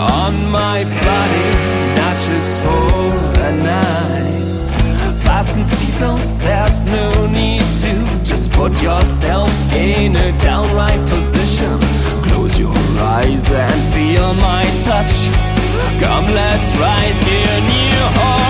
on my body, not just for a night. Fasten seatbelts, there's no need to. Just put yourself in a downright position. Close your eyes and feel my touch. Come, let's rise to new home.